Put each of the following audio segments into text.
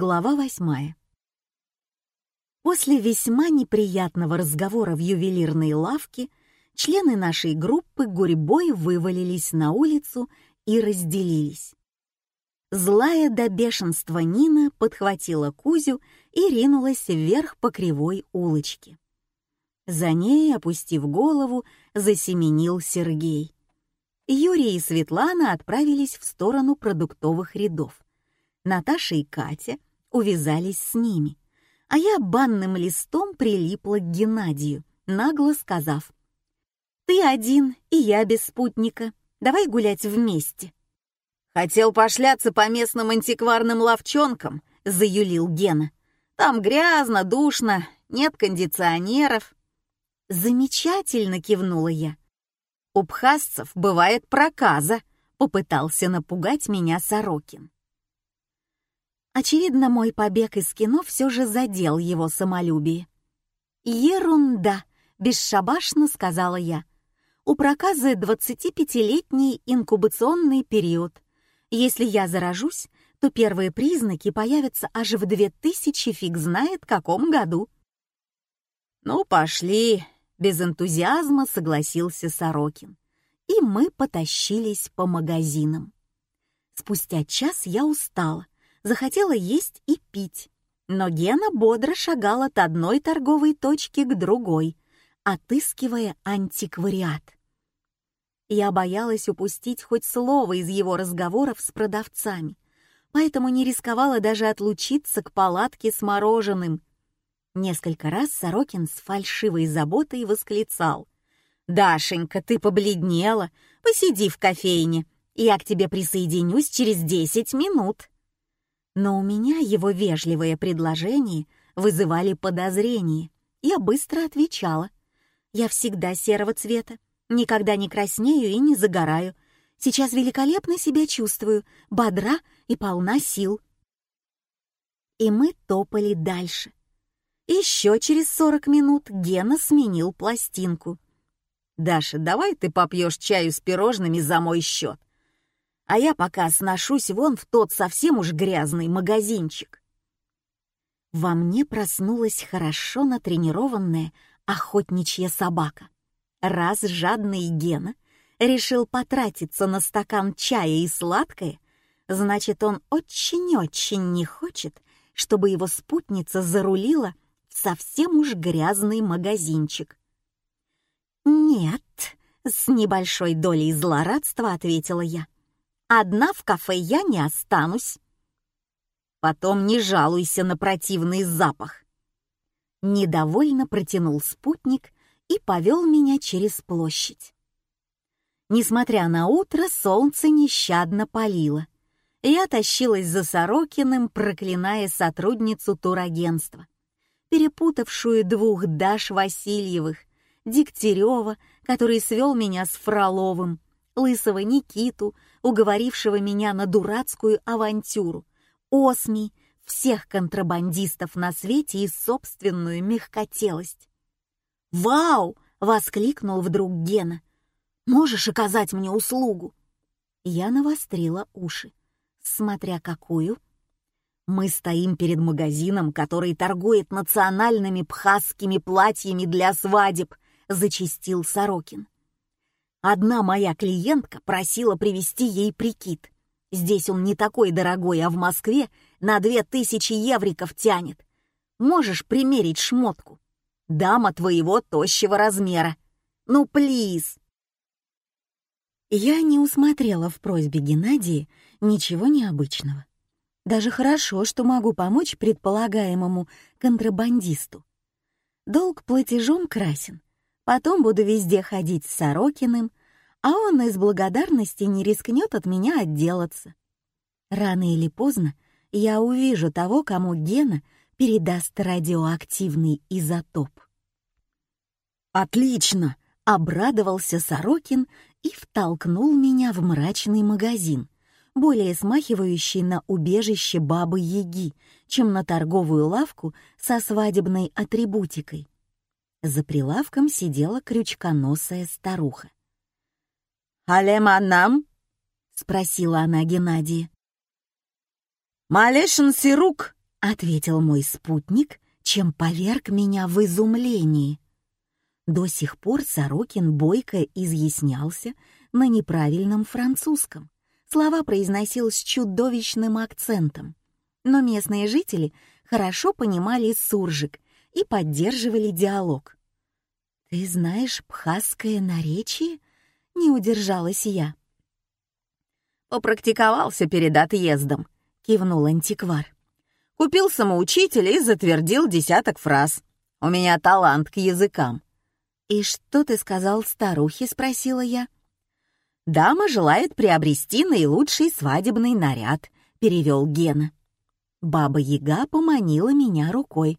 Глава восьмая. После весьма неприятного разговора в ювелирной лавке члены нашей группы гурьбой вывалились на улицу и разделились. Злая до бешенства Нина подхватила Кузю и ринулась вверх по кривой улочке. За ней, опустив голову, засеменил Сергей. Юрий и Светлана отправились в сторону продуктовых рядов. Наташа и Катя увязались с ними, а я банным листом прилипла к Геннадию, нагло сказав, «Ты один, и я без спутника. Давай гулять вместе». «Хотел пошляться по местным антикварным ловчонкам», — заюлил Гена. «Там грязно, душно, нет кондиционеров». «Замечательно!» — кивнула я. «У бхасцев бывает проказа», — попытался напугать меня Сорокин. Очевидно, мой побег из кино все же задел его самолюбие. «Ерунда!» — бесшабашно сказала я. «У проказа 25-летний инкубационный период. Если я заражусь, то первые признаки появятся аж в 2000 фиг знает каком году». «Ну, пошли!» — без энтузиазма согласился Сорокин. И мы потащились по магазинам. Спустя час я устала — захотела есть и пить. Но Гена бодро шагал от одной торговой точки к другой, отыскивая антиквариат. Я боялась упустить хоть слово из его разговоров с продавцами, поэтому не рисковала даже отлучиться к палатке с мороженым. Несколько раз Сорокин с фальшивой заботой восклицал. «Дашенька, ты побледнела. Посиди в кофейне. Я к тебе присоединюсь через десять минут» но у меня его вежливые предложения вызывали подозрения. Я быстро отвечала. «Я всегда серого цвета, никогда не краснею и не загораю. Сейчас великолепно себя чувствую, бодра и полна сил». И мы топали дальше. Еще через сорок минут Гена сменил пластинку. «Даша, давай ты попьешь чаю с пирожными за мой счет а я пока сношусь вон в тот совсем уж грязный магазинчик. Во мне проснулась хорошо натренированная охотничья собака. Раз жадный Гена решил потратиться на стакан чая и сладкое, значит, он очень-очень не хочет, чтобы его спутница зарулила в совсем уж грязный магазинчик. «Нет», — с небольшой долей злорадства ответила я. Одна в кафе я не останусь. Потом не жалуйся на противный запах. Недовольно протянул спутник и повел меня через площадь. Несмотря на утро, солнце нещадно палило. Я тащилась за Сорокиным, проклиная сотрудницу турагентства, перепутавшую двух Даш Васильевых, Дегтярева, который свел меня с Фроловым, лысого Никиту, уговорившего меня на дурацкую авантюру, Осми, всех контрабандистов на свете и собственную мягкотелость. «Вау!» — воскликнул вдруг Гена. «Можешь оказать мне услугу?» Я навострила уши. Смотря какую. Мы стоим перед магазином, который торгует национальными пхасскими платьями для свадеб, зачистил Сорокин. Одна моя клиентка просила привезти ей прикид. Здесь он не такой дорогой, а в Москве на две тысячи евриков тянет. Можешь примерить шмотку. Дама твоего тощего размера. Ну, плиз!» Я не усмотрела в просьбе Геннадия ничего необычного. Даже хорошо, что могу помочь предполагаемому контрабандисту. Долг платежом красен, Потом буду везде ходить с Сорокиным, а он из благодарности не рискнет от меня отделаться. Рано или поздно я увижу того, кому Гена передаст радиоактивный изотоп. «Отлично!» — обрадовался Сорокин и втолкнул меня в мрачный магазин, более смахивающий на убежище бабы-яги, чем на торговую лавку со свадебной атрибутикой. За прилавком сидела крючконосая старуха. «Алеманам?» — спросила она Геннадия. «Малешин сирук!» — ответил мой спутник, чем поверг меня в изумлении. До сих пор Сорокин бойко изъяснялся на неправильном французском. Слова произносил с чудовищным акцентом. Но местные жители хорошо понимали суржик и поддерживали диалог. «Ты знаешь бхасское наречие?» — не удержалась я. «Попрактиковался перед отъездом», — кивнул антиквар. «Купил самоучителя и затвердил десяток фраз. У меня талант к языкам». «И что ты сказал старухе?» — спросила я. «Дама желает приобрести наилучший свадебный наряд», — перевел Гена. Баба-яга поманила меня рукой.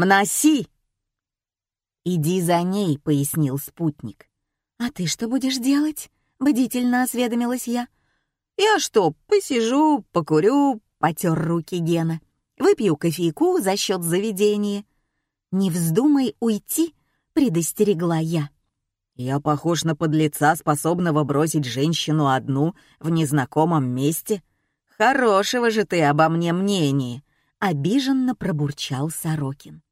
«Мнаси!» «Иди за ней», — пояснил спутник. «А ты что будешь делать?» — бдительно осведомилась я. «Я что, посижу, покурю», — потер руки Гена. «Выпью кофейку за счет заведения». «Не вздумай уйти», — предостерегла я. «Я похож на подлеца, способного бросить женщину одну в незнакомом месте. Хорошего же ты обо мне мнения», — обиженно пробурчал Сорокин.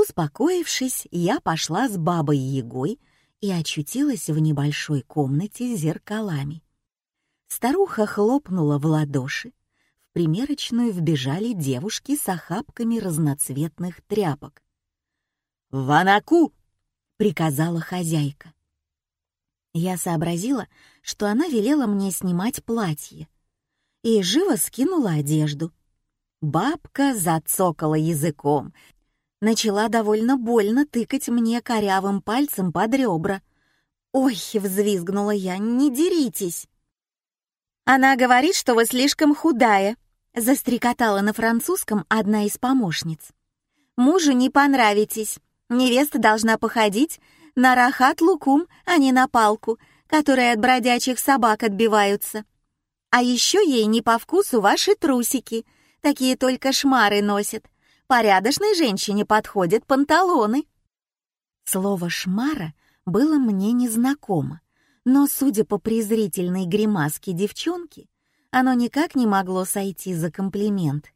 Успокоившись, я пошла с бабой Егой и очутилась в небольшой комнате с зеркалами. Старуха хлопнула в ладоши. В примерочную вбежали девушки с охапками разноцветных тряпок. «Ванаку!» — приказала хозяйка. Я сообразила, что она велела мне снимать платье, и живо скинула одежду. Бабка зацокала языком, начала довольно больно тыкать мне корявым пальцем под ребра. «Ой!» — взвизгнула я, — «не деритесь!» «Она говорит, что вы слишком худая», — застрекотала на французском одна из помощниц. «Мужу не понравитесь. Невеста должна походить на рахат-лукум, а не на палку, которые от бродячих собак отбиваются. А еще ей не по вкусу ваши трусики, такие только шмары носят. Порядочной женщине подходят панталоны». Слово «шмара» было мне незнакомо, но, судя по презрительной гримаске девчонки, оно никак не могло сойти за комплимент.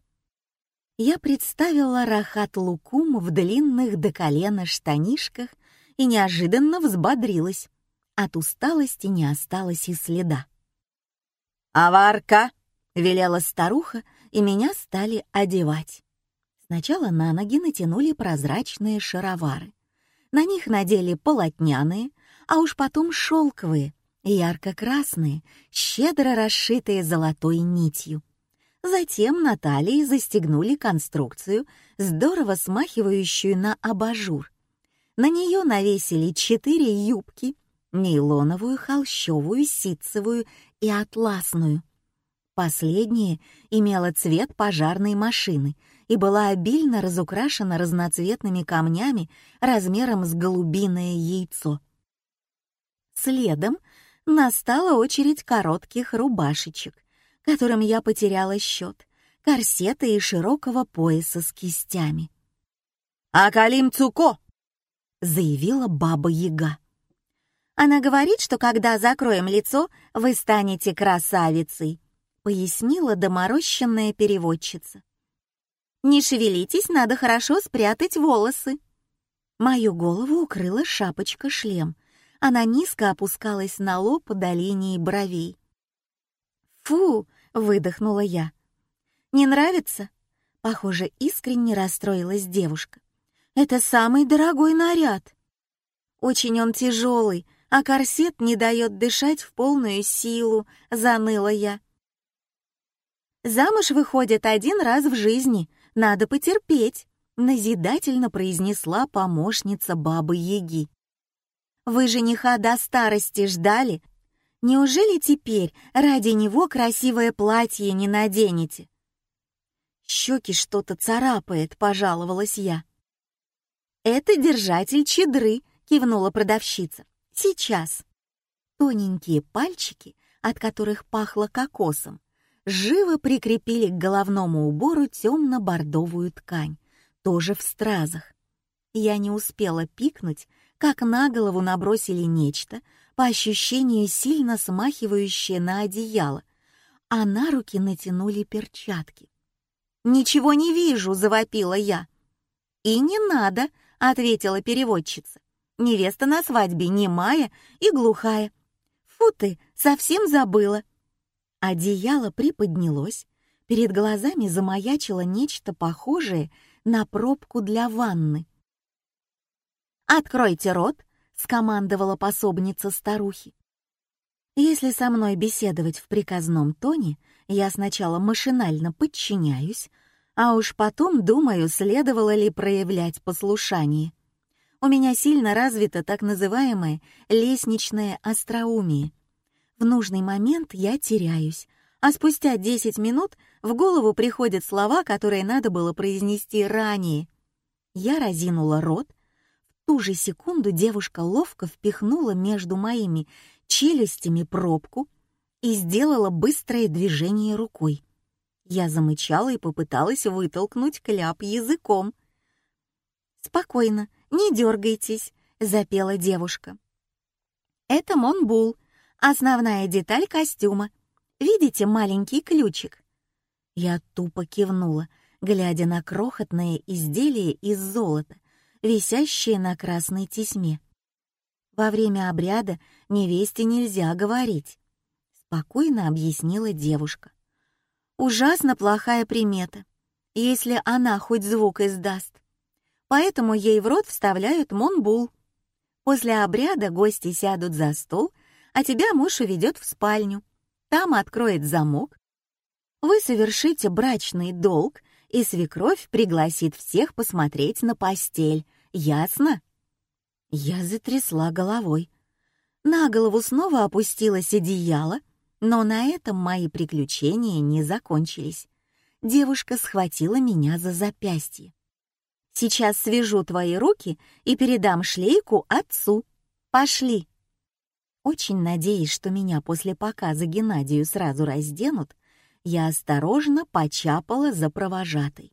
Я представила Рахат Лукум в длинных до колена штанишках и неожиданно взбодрилась. От усталости не осталось и следа. «Аварка!» — велела старуха, и меня стали одевать. Сначала на ноги натянули прозрачные шаровары. На них надели полотняные, а уж потом шелковые, ярко-красные, щедро расшитые золотой нитью. Затем на талии застегнули конструкцию, здорово смахивающую на абажур. На нее навесили четыре юбки, нейлоновую, холщовую, ситцевую и атласную. Последняя имела цвет пожарной машины — и была обильно разукрашена разноцветными камнями размером с голубиное яйцо. Следом настала очередь коротких рубашечек, которым я потеряла счет, корсета и широкого пояса с кистями. «Акалим Цуко!» — заявила Баба-Яга. «Она говорит, что когда закроем лицо, вы станете красавицей», — пояснила доморощенная переводчица. Не шевелитесь, надо хорошо спрятать волосы. Мою голову укрыла шапочка-шлем. Она низко опускалась на лоб до линии бровей. «Фу!» — выдохнула я. «Не нравится?» Похоже, искренне расстроилась девушка. «Это самый дорогой наряд. Очень он тяжелый, а корсет не дает дышать в полную силу», — заныла я. «Замуж выходит один раз в жизни», надо потерпеть», — назидательно произнесла помощница бабы-яги. «Вы жениха до старости ждали? Неужели теперь ради него красивое платье не наденете?» «Щеки что-то царапает», — пожаловалась я. «Это держатель чедры», — кивнула продавщица. «Сейчас». Тоненькие пальчики, от которых пахло кокосом, живо прикрепили к головному убору темно-бордовую ткань, тоже в стразах. Я не успела пикнуть, как на голову набросили нечто, по ощущению сильно смахивающее на одеяло, а на руки натянули перчатки. «Ничего не вижу», — завопила я. «И не надо», — ответила переводчица. «Невеста на свадьбе немая и глухая. Фу ты, совсем забыла». Одеяло приподнялось, перед глазами замаячило нечто похожее на пробку для ванны. «Откройте рот», — скомандовала пособница старухи. Если со мной беседовать в приказном тоне, я сначала машинально подчиняюсь, а уж потом думаю, следовало ли проявлять послушание. У меня сильно развито так называемое лестничное остроумие. В нужный момент я теряюсь, а спустя 10 минут в голову приходят слова, которые надо было произнести ранее. Я разинула рот, в ту же секунду девушка ловко впихнула между моими челюстями пробку и сделала быстрое движение рукой. Я замычала и попыталась вытолкнуть кляп языком. «Спокойно, не дергайтесь», — запела девушка. «Это Монбул, основная деталь костюма. Видите маленький ключик?» Я тупо кивнула, глядя на крохотное изделие из золота, висящее на красной тесьме. Во время обряда невесте нельзя говорить, спокойно объяснила девушка. Ужасно плохая примета, если она хоть звук издаст. Поэтому ей в рот вставляют монбул. После обряда гости сядут за стол, а тебя муж уведет в спальню. Там откроет замок. Вы совершите брачный долг, и свекровь пригласит всех посмотреть на постель. Ясно? Я затрясла головой. На голову снова опустилось одеяло, но на этом мои приключения не закончились. Девушка схватила меня за запястье. «Сейчас свяжу твои руки и передам шлейку отцу. Пошли!» Очень надеясь, что меня после показа Геннадию сразу разденут, я осторожно почапала за провожатой.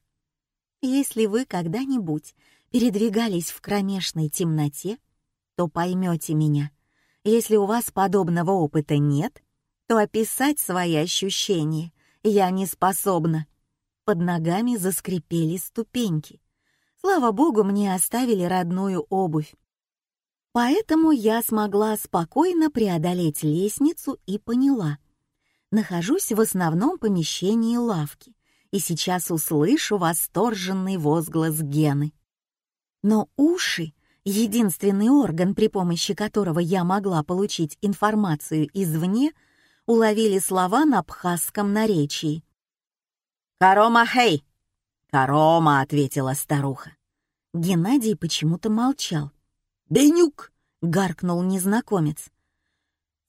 Если вы когда-нибудь передвигались в кромешной темноте, то поймете меня. Если у вас подобного опыта нет, то описать свои ощущения я не способна. Под ногами заскрипели ступеньки. Слава богу, мне оставили родную обувь. Поэтому я смогла спокойно преодолеть лестницу и поняла. Нахожусь в основном помещении лавки и сейчас услышу восторженный возглас Гены. Но уши, единственный орган, при помощи которого я могла получить информацию извне, уловили слова на абхазском наречии. «Карома хей!» «Карома!» — ответила старуха. Геннадий почему-то молчал. «Бенюк!» — гаркнул незнакомец.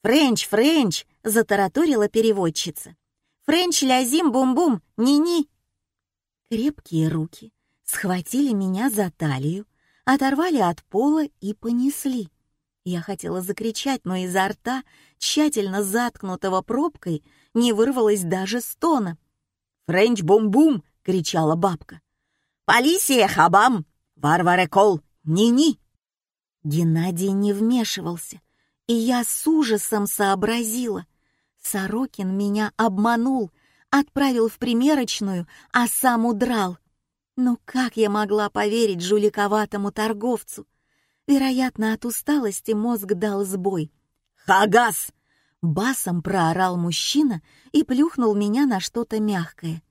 «Френч, Френч!» — затараторила переводчица. «Френч, лязим, бум-бум, ни-ни!» Крепкие руки, схватили меня за талию, оторвали от пола и понесли. Я хотела закричать, но изо рта, тщательно заткнутого пробкой, не вырвалось даже стона. «Френч-бум-бум!» — кричала бабка. «Полисия, хабам! Варваре кол! Ни-ни!» Геннадий не вмешивался, и я с ужасом сообразила. Сорокин меня обманул, отправил в примерочную, а сам удрал. Но как я могла поверить жуликоватому торговцу? Вероятно, от усталости мозг дал сбой. «Хагас!» — басом проорал мужчина и плюхнул меня на что-то мягкое.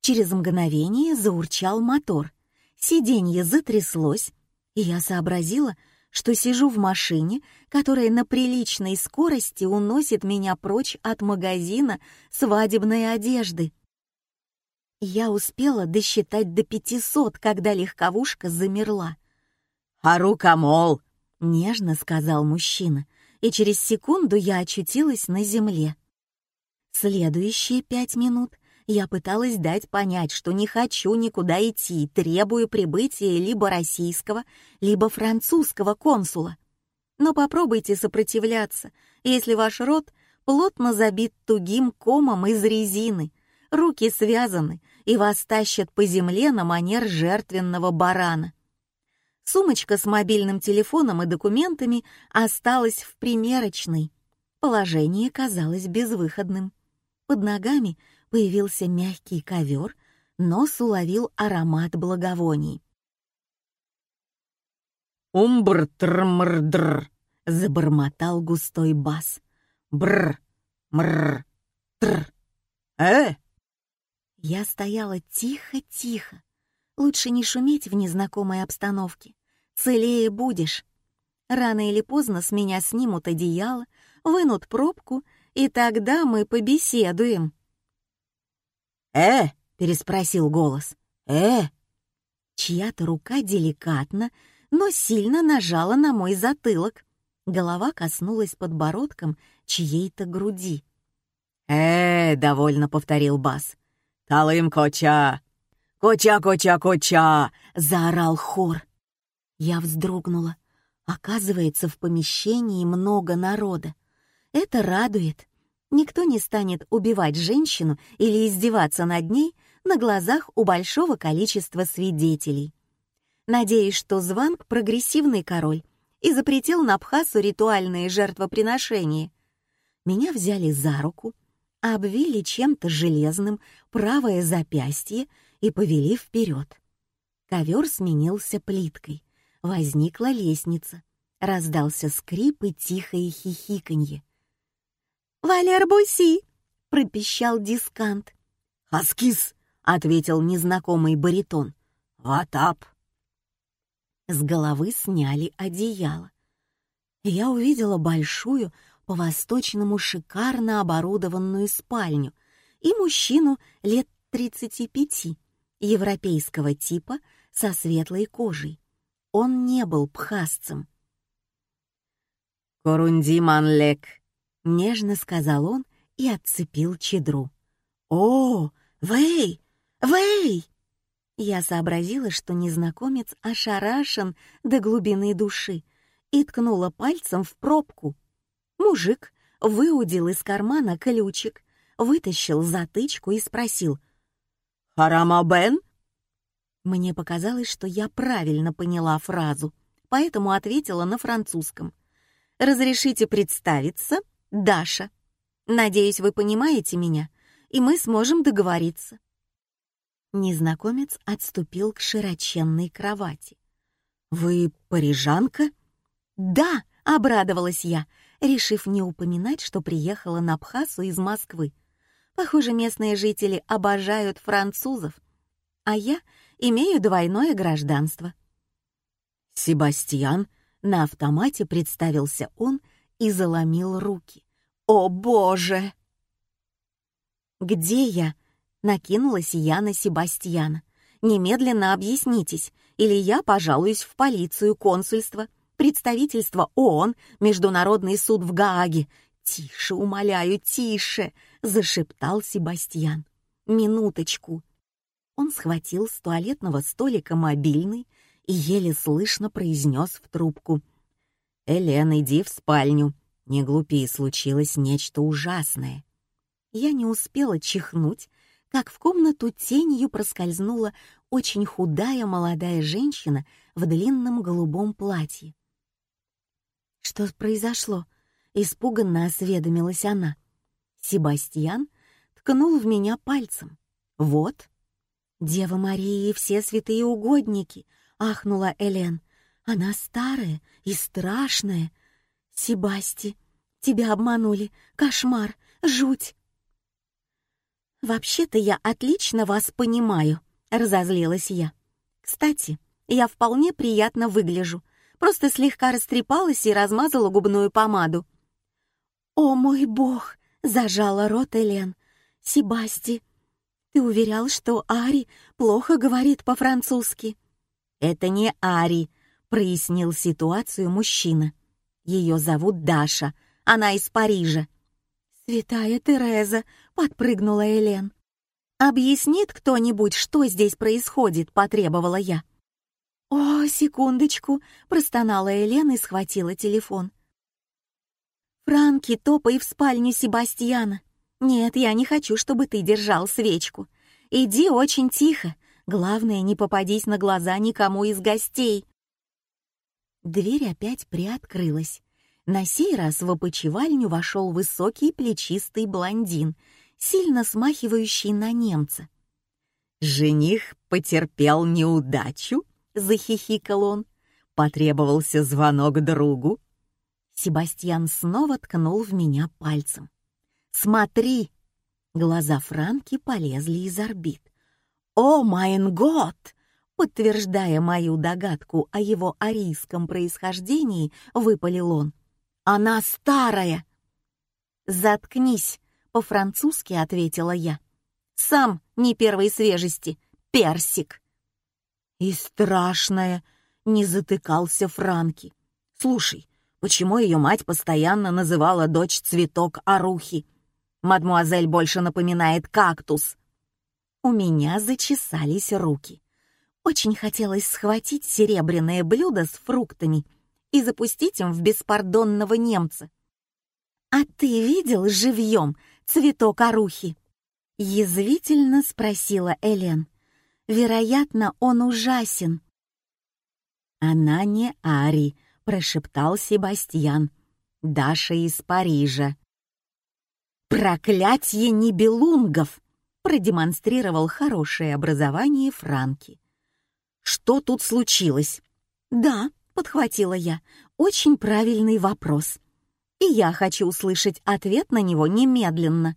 Через мгновение заурчал мотор. Сиденье затряслось, и я сообразила, что сижу в машине, которая на приличной скорости уносит меня прочь от магазина свадебной одежды. Я успела досчитать до пятисот, когда легковушка замерла. «Арука, мол!» — нежно сказал мужчина, и через секунду я очутилась на земле. Следующие пять минут я пыталась дать понять, что не хочу никуда идти, требую прибытия либо российского, либо французского консула. Но попробуйте сопротивляться, если ваш рот плотно забит тугим комом из резины, руки связаны, и вас тащат по земле на манер жертвенного барана. Сумочка с мобильным телефоном и документами осталась в примерочной. Положение казалось безвыходным. Под ногами появился мягкий ковер, нос уловил аромат благовоний. «Умбр-тр-мр-др», — забормотал густой бас. «Бр, мр, тр. Э?» Я стояла тихо-тихо. Лучше не шуметь в незнакомой обстановке. Целее будешь. Рано или поздно с меня снимут одеяло, вынут пробку, и тогда мы побеседуем. «Э?» — переспросил голос. «Э?» Чья-то рука деликатно, но сильно нажала на мой затылок. Голова коснулась подбородком чьей-то груди. «Э!» — довольно повторил Бас. «Талым коча! Коча, коча, коча!» — заорал хор. Я вздрогнула. Оказывается, в помещении много народа. Это радует. Никто не станет убивать женщину или издеваться над ней на глазах у большого количества свидетелей. Надеюсь, что Званг — прогрессивный король и запретил на Абхазу ритуальные жертвоприношения. Меня взяли за руку, обвили чем-то железным правое запястье и повели вперед. Ковер сменился плиткой, возникла лестница, раздался скрип и тихое хихиканье. «Валер Буси!» — пропищал дискант. «Хаскис!» — ответил незнакомый баритон. «Ватап!» С головы сняли одеяло. Я увидела большую, по-восточному шикарно оборудованную спальню и мужчину лет 35, европейского типа, со светлой кожей. Он не был пхасцем. «Корунди манлек», — нежно сказал он и отцепил чедру. «О, Вэй! Вэй!» Я сообразила, что незнакомец ошарашен до глубины души и ткнула пальцем в пробку. Мужик выудил из кармана ключик, вытащил затычку и спросил «Харама Бен?» Мне показалось, что я правильно поняла фразу, поэтому ответила на французском. «Разрешите представиться, Даша. Надеюсь, вы понимаете меня, и мы сможем договориться». Незнакомец отступил к широченной кровати. «Вы парижанка?» «Да!» — обрадовалась я, решив не упоминать, что приехала на Абхазу из Москвы. Похоже, местные жители обожают французов, а я имею двойное гражданство. «Себастьян», — на автомате представился он и заломил руки. «О, Боже!» «Где я?» Накинулась я на Себастьяна. «Немедленно объяснитесь, или я пожалуюсь в полицию, консульство, представительство ООН, Международный суд в Гааге. Тише, умоляю, тише!» — зашептал Себастьян. «Минуточку». Он схватил с туалетного столика мобильный и еле слышно произнес в трубку. «Элен, иди в спальню. Не глупи, случилось нечто ужасное». Я не успела чихнуть, как в комнату тенью проскользнула очень худая молодая женщина в длинном голубом платье. «Что произошло?» — испуганно осведомилась она. Себастьян ткнул в меня пальцем. «Вот». «Дева Мария и все святые угодники!» — ахнула Элен. «Она старая и страшная. Себасти, тебя обманули. Кошмар, жуть!» «Вообще-то я отлично вас понимаю», — разозлилась я. «Кстати, я вполне приятно выгляжу, просто слегка растрепалась и размазала губную помаду». «О мой бог!» — зажала рот Элен. «Себасти, ты уверял, что Ари плохо говорит по-французски?» «Это не Ари», — прояснил ситуацию мужчина. «Ее зовут Даша, она из Парижа». «Святая Тереза!» — подпрыгнула Элен. «Объяснит кто-нибудь, что здесь происходит?» — потребовала я. «О, секундочку!» — простонала Элен и схватила телефон. «Франки, топай в спальню Себастьяна. Нет, я не хочу, чтобы ты держал свечку. Иди очень тихо. Главное, не попадись на глаза никому из гостей». Дверь опять приоткрылась. На сей раз в опочивальню вошел высокий плечистый блондин, сильно смахивающий на немца. Жених потерпел неудачу, захихикал он. Потребовался звонок другу. Себастьян снова ткнул в меня пальцем. «Смотри!» Глаза Франки полезли из орбит. «О, майн год!» Подтверждая мою догадку о его арийском происхождении, выпалил он. «Она старая!» «Заткнись!» — по-французски ответила я. «Сам не первой свежести, персик!» «И страшная!» — не затыкался Франки. «Слушай, почему ее мать постоянно называла дочь цветок Арухи? Мадмуазель больше напоминает кактус!» У меня зачесались руки. Очень хотелось схватить серебряное блюдо с фруктами и запустить им в беспардонного немца. «А ты видел живьем цветок орухи?» Язвительно спросила Элен. «Вероятно, он ужасен». «Она не Ари», — прошептал Себастьян. «Даша из Парижа». «Проклятье небелунгов!» продемонстрировал хорошее образование Франки. «Что тут случилось?» «Да», — подхватила я, — «очень правильный вопрос. И я хочу услышать ответ на него немедленно».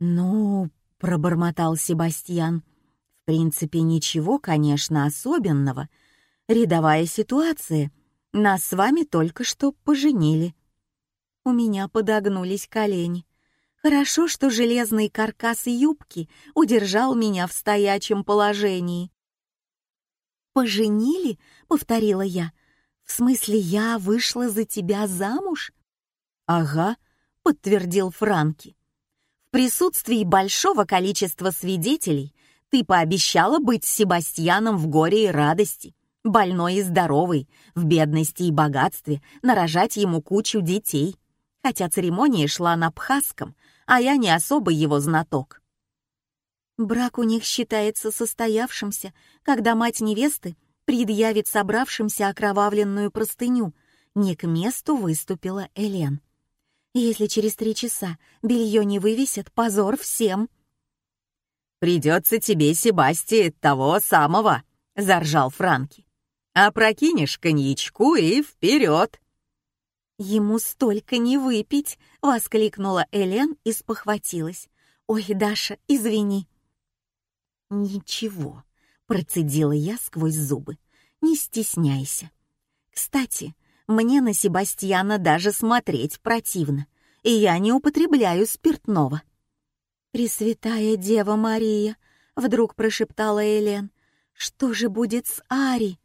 «Ну», — пробормотал Себастьян, — «в принципе, ничего, конечно, особенного. Рядовая ситуация. Нас с вами только что поженили». У меня подогнулись колени. Хорошо, что железный каркас юбки удержал меня в стоячем положении. «Поженили?» — повторила я. «В смысле, я вышла за тебя замуж?» «Ага», — подтвердил Франки. «В присутствии большого количества свидетелей ты пообещала быть Себастьяном в горе и радости, больной и здоровой, в бедности и богатстве, нарожать ему кучу детей. Хотя церемония шла на Пхасском, а я не особо его знаток. Брак у них считается состоявшимся, когда мать невесты предъявит собравшимся окровавленную простыню. Не к месту выступила Элен. Если через три часа белье не вывесят, позор всем. «Придется тебе, Себасти, того самого», — заржал Франки. «А прокинешь коньячку и вперед!» «Ему столько не выпить!» — воскликнула Элен и спохватилась. «Ой, Даша, извини!» «Ничего», — процедила я сквозь зубы. «Не стесняйся. Кстати, мне на Себастьяна даже смотреть противно, и я не употребляю спиртного». «Пресвятая Дева Мария!» — вдруг прошептала Элен. «Что же будет с Ари?»